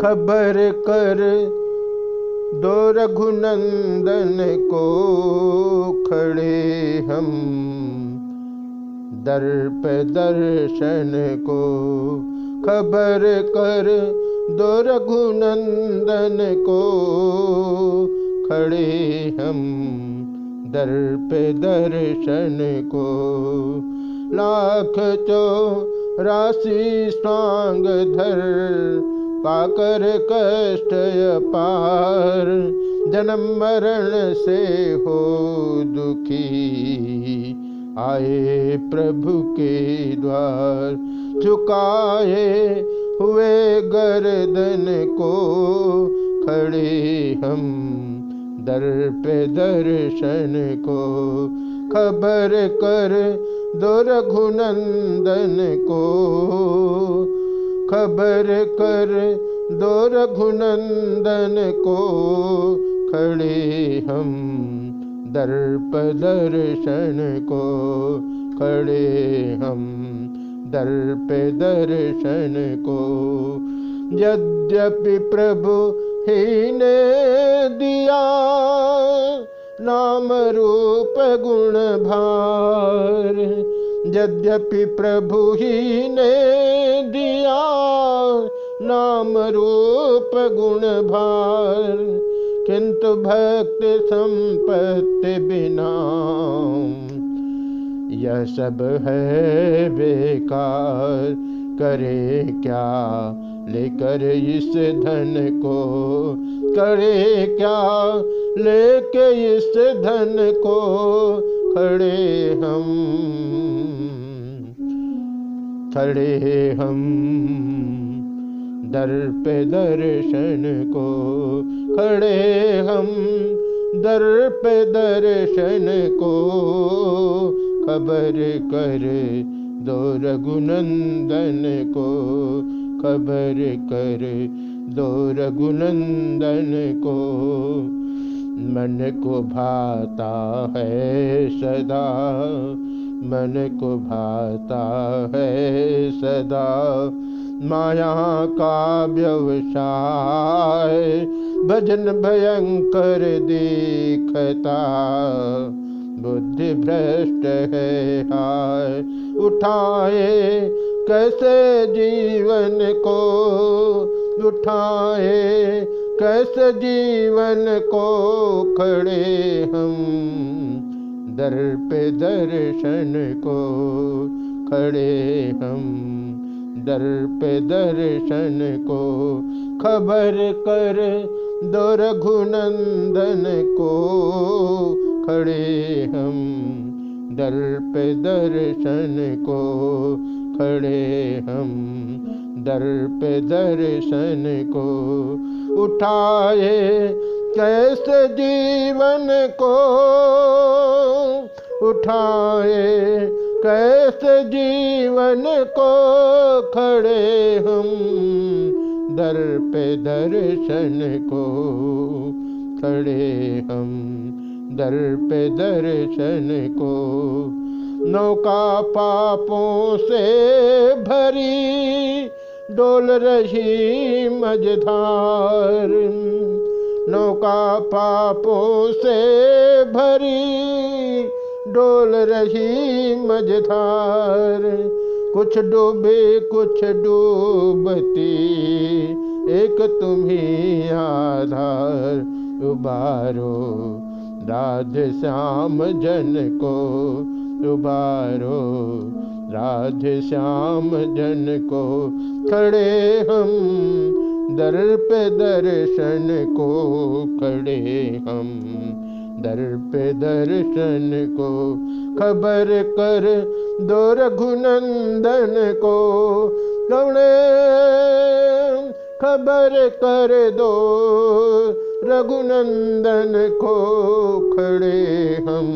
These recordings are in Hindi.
खबर कर दो रघुनंदन को खड़े हम दर्प दर्शन को। खबर कर दो रघुनंदन को खड़े हम दर्प दर्शन को। लाख चो राशि स्वांग धर पाकर कष्ट पार जन्म मरण से हो दुखी। आए प्रभु के द्वार झुकाए हुए गर्दन को, खड़े हम दर पे दर्शन को। खबर कर दो रघुनंदन को खबर कर दो रघुनंदन को, खड़े हम दर्प दर्शन को, खड़े हम दर्प दर्शन को। यद्यपि प्रभु ही ने दिया नाम रूप गुण भार, यद्यपि प्रभु ही ने दिया, नाम रूप गुण भार। किंतु भक्त संपत्ति बिना। यह सब है बेकार, करे क्या? लेकर इस धन को करे क्या? लेके इस धन को खड़े हम खड़े हम दर पे दर्शन को खड़े हम दर पे दर्शन को खबर कर दो रघुनंदन को खबर कर दो रघुनंदन को मन को भाता है सदा मन को भाता है सदा। माया का व्यवसाय भजन भयंकर दिखता। बुद्धि भ्रष्ट है हाय, उठाए कैसे जीवन को? उठाए कैसे जीवन को खड़े हम? दर पे दर्शन को खड़े हम। दर पे दर्शन को खबर कर दो रघुनंदन को खड़े हम। दर पे दर्शन को खड़े हम। दर पे दर्शन को उठाए कैसे जीवन को उठाए? कैसे जीवन को खड़े हम दर पे दर्शन को खड़े हम दर पे दर्शन को? नौका पापों से भरी डोल रही मझधार। नौका पापों से भरी, डोल रही मझधार। कुछ डूबे, कुछ डूबती, एक तुम्ही आधार। उबारो राधे श्याम जन को, उबारो राधे श्याम जन को, खड़े हम दर पे दर्शन को खड़े हम। दर पे दर्शन को खबर कर दो रघुनंदन को दौड़े खबर कर दो रघुनंदन को खड़े हम।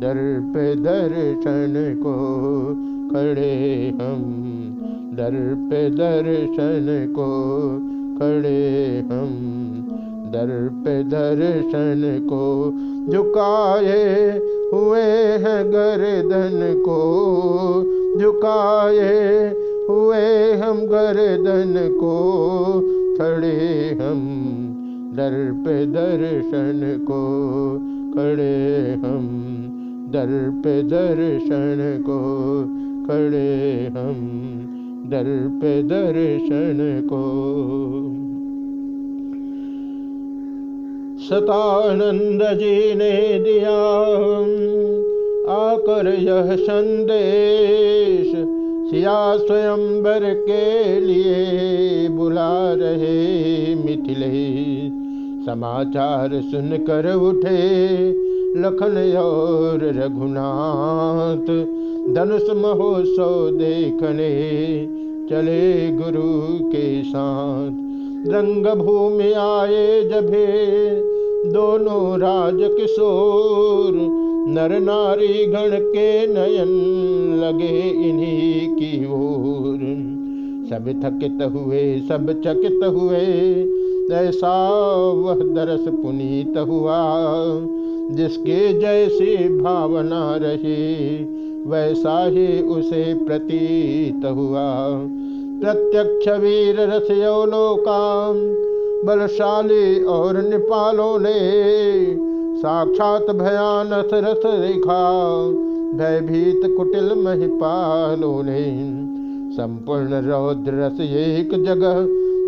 दर पे दर्शन को खड़े हम। दर पे दर्शन को खड़े हम। दर पे दर्शन को झुकाए हुए हैं गर्दन को। झुकाए हुए हम गर्दन को खड़े हम। दर पे दर्शन को खड़े हम। दर पे दर्शन को खड़े हम। दर पे दर्शन को सतानंद जी ने दिया, आकर यह संदेश सिया स्वयंवर के लिए बुला रहे मिथिले समाचार सुनकर उठे लखन और रघुनाथ। धनुष महोत्सव देखने चले गुरु के साथ। रंग भूमि आए जभे, दोनों राज किशोर, नर नारी गण के नयन लगे इन्हीं की ओर। सब थकित हुए, सब चकित हुए, ऐसा वह दरस पुनीत हुआ, जिसके जैसी भावना रही वैसा ही उसे प्रतीत हुआ। प्रत्यक्ष वीर रस यौलोकाम बलशाली और निपालों ने साक्षात भयानक रस रेखा भयभीत कुटिल महिपालों ने संपूर्ण रौद्र रस एक जगह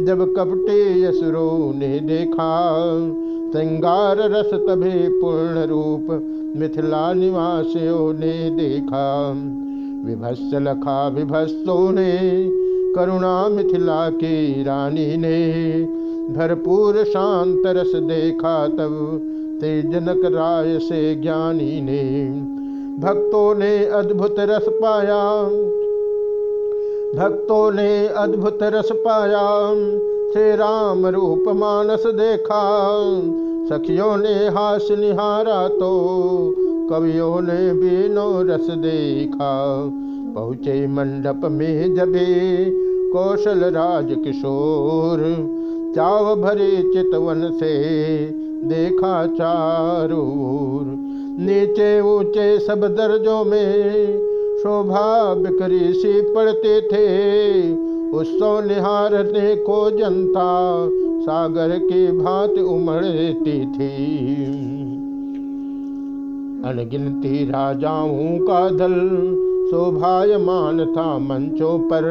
जब कपटे यसुरों ने देखा श्रृंगार रस तभी पूर्ण रूप मिथिला निवासियों ने देखा। विभत्स लखा विभत्सों ने, करुणा मिथिला की रानी ने। भरपूर शांत रस देखा तब ते जनक राय से ज्ञानी ने। भक्तों ने अद्भुत रस पाया। भक्तों ने अद्भुत रस पाया। श्री राम रूप मानस देखा। सखियों ने हास निहारा तो कवियों ने बीनो रस देखा। पहुँचे मंडप में जबे कौशल राज किशोर, चाव भरे चितवन से देखा चारूर। नीचे ऊँचे सब दर्जों में शोभा बिकरी सी पड़ते थे उत्सव निहारने को जनता, सागर की भांति उमड़ती थी। अनगिनती राजाओं का दल शोभायमान था मंचों पर।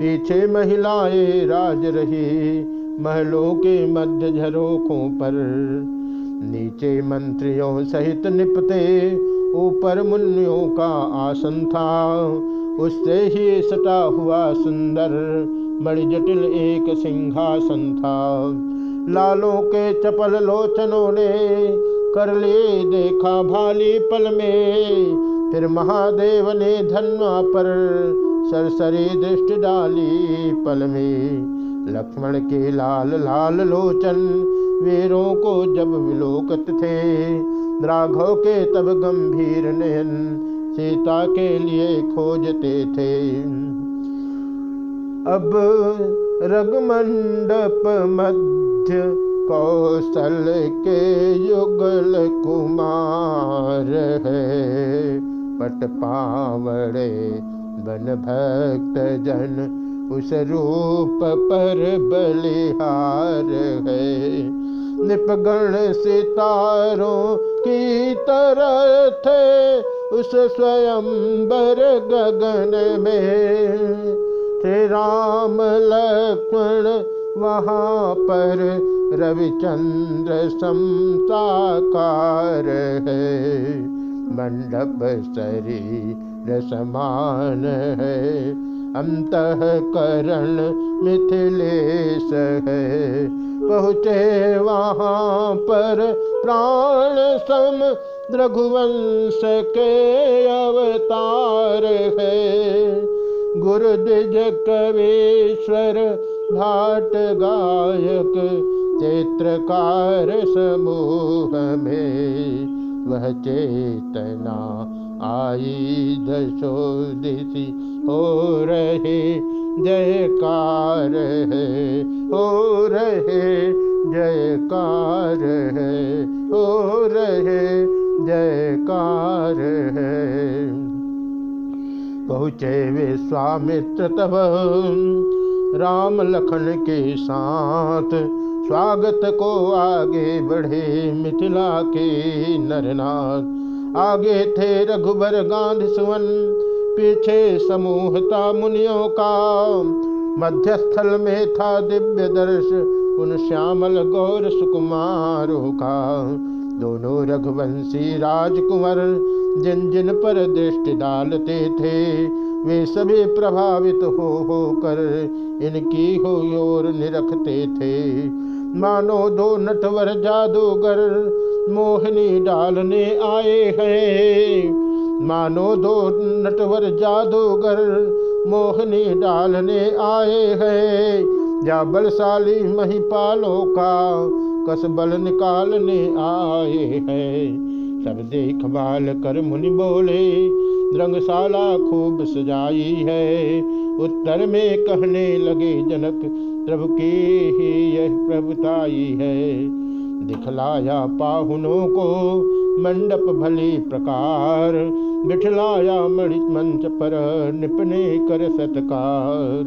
पीछे महिलाएँ राज रही महलों के मध्य झरोखों पर। नीचे मंत्रियों सहित निपते, ऊपर मुनियों का आसन था। उससे ही सटा हुआ सुंदर, बड़ी जटिल एक सिंहासन था। लालों के चपल लोचनों ने कर ले देखा भाली पल में। फिर महादेव ने धनवा पर सरसरी दृष्टि डाली पल में। लक्ष्मण के लाल लाल लोचन वीरों को जब विलोकत थे, राघव के तब गंभीर नयन सीता के लिए खोजते थे। अब रगमंडप मध्य कौशल के युगल कुमार है। पट पावड़े बन भक्त जन उस रूप पर बलिहार है। निपगण सितारों की तरह थे उस स्वयंबर गगन में श्री राम लक्ष्मण वहाँ पर रविचंद्र समताकार है। मंडप शरीर समान है। अंतकरण मिथिलेश है। पहुँचे वहाँ पर प्राण सम रघुवंश के अवतार है। गुरु द्विज कवीश्वर भाट गायक, चित्रकार समूह में। वह चेतना आई दशो दिशि हो रहे, जयकार है, हो रहे, जयकार है, हो रहे, जयकार है। पहुँचे विश्वामित्र तब राम लखन के साथ स्वागत को आगे बढ़े मिथिला के नरनाथ। आगे थे रघुबर गांध सुवन, पीछे समूह था मुनियों का। मध्यस्थल में था दिव्य दर्श, उन श्यामल गौर सुकुमारों का। दोनों रघुवंशी राजकुमार जिन जिन पर दृष्टि डालते थे, वे सभी प्रभावित हो हो कर इनकी हो ओर निरखते थे। मानो दो नटवर जादूगर मोहिनी डालने आए हैं। मानो दो नटवर जादूगर मोहिनी डालने आए हैं। या बलशाली महिपालों का कसबल निकालने आए हैं। सब देख बाल कर मुनि बोले, रंगशाला खूब सजाई है। उत्तर में कहने लगे जनक, प्रभु की ही यह प्रभुताई है। दिखलाया पाहुनों को मंडप भली प्रकार, बिठलाया मणि मंच पर निपने कर सत्कार।